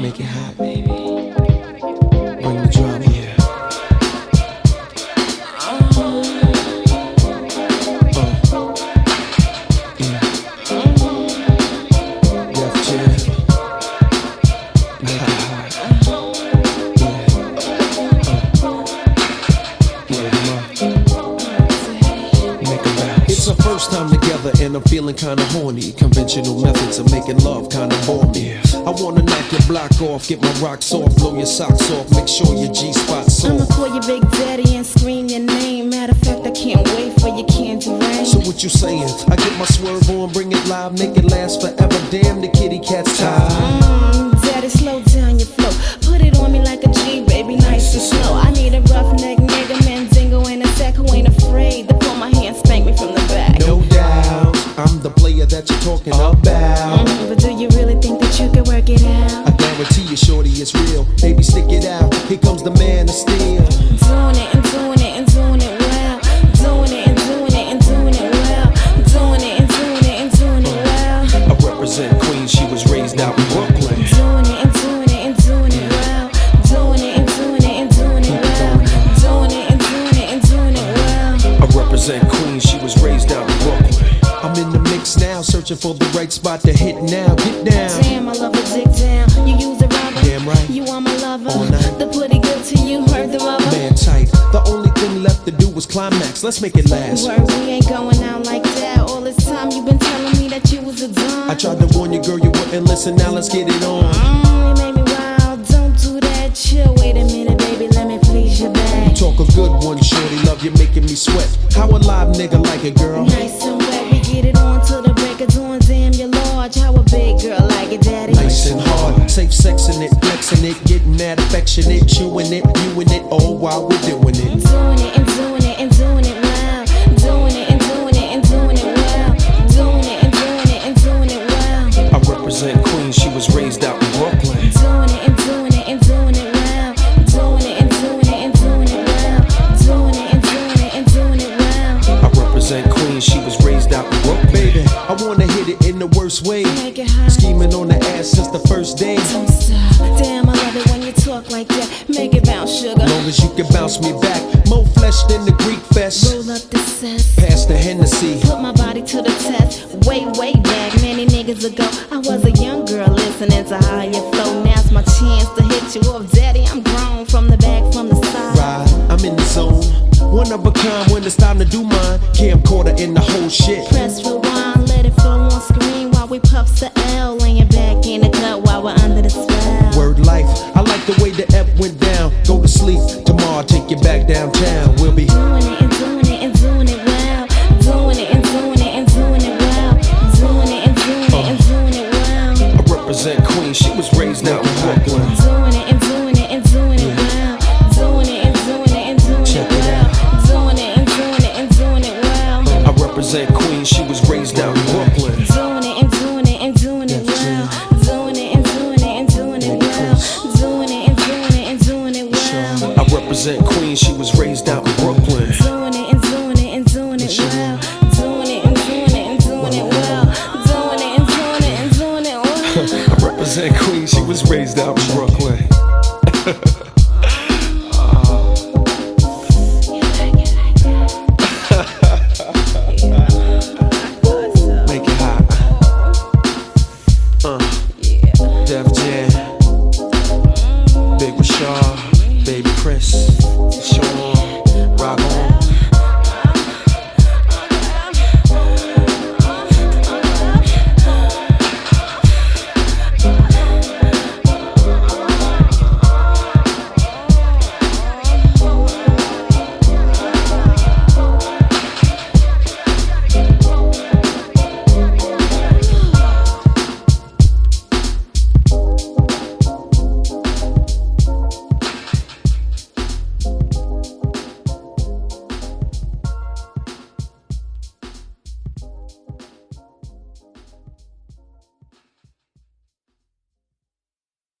Make it hot. Bring the drama. Yeah. First time together and I'm feeling kinda horny. Conventional methods of making love kinda bore me. Yeah. I wanna knock your block off, get my rocks off, blow your socks off, make sure your G spot's I'ma call you Big Daddy and scream your name. Matter of fact, I can't wait for your candy rain. So what you saying? I get my swerve on, bring it live, make it last forever. Damn, the kitty cat's tired. Mm, daddy, slow down your flow. Put it on me like a G, baby, nice and slow. I need a roughneck nigga, Mandingo ain't a sack who ain't afraid to pull my hand, spank me from the back. No doubt, I'm the player that you're talking about. Mm, represent was raised out in Brooklyn. I'm in the mix now, searching for the right spot to hit now. Get down. Damn, I love a dick down. You use a rubber. Damn right. You are my lover. All night. The pretty good to you, heard the rubber. Man tight. The only thing left to do was climax. Let's make it last. Word, we ain't going out like that. All this time you been telling me that you was a dime. I tried to warn you, girl, you wouldn't listen. Now let's get it on. Mm, you made me wild. Don't do that. Chill. Wait a minute, baby. Let me please your back. Talk a good one, shorty. Love you making me sweat. A live nigga like it, girl? Nice and wet. We get it on till the break of dawn. Damn, you're large. How a big girl like it, daddy. Nice and hard, safe sexing it, flexing it, getting that affectionate, chewing it, viewing it, all while we're doing it. Doing it and doing it in the worst way. Make it hot. Scheming on the ass since the first day. Don't stop. Damn, I love it when you talk like that. Make it bounce, sugar. Long as you can bounce me back. More flesh than the Greek fest. Roll up the cess. Pass the Hennessy. Put my body to the test. Way, way back, many niggas ago. I was a young girl listening to higher flow. Now's my chance to hit you up, daddy. I'm grown from the back, from the side. Ride, I'm in the zone. One of a kind when it's time to do mine. Camcorder in the whole shit. Press represent Queens, she was raised out in Brooklyn. Doing it and doing it and doing it well. Doing it and doing it and doing Check it well. Doing it and doing it and doing it well. I represent Queens, she was raised out in Brooklyn. Doing it and doing it and doing it well. Doing it and doing it and doing it well. Doing it and doing it and doing it well. I represent Queens, she was raised represent Queens, she was raised out in Brooklyn.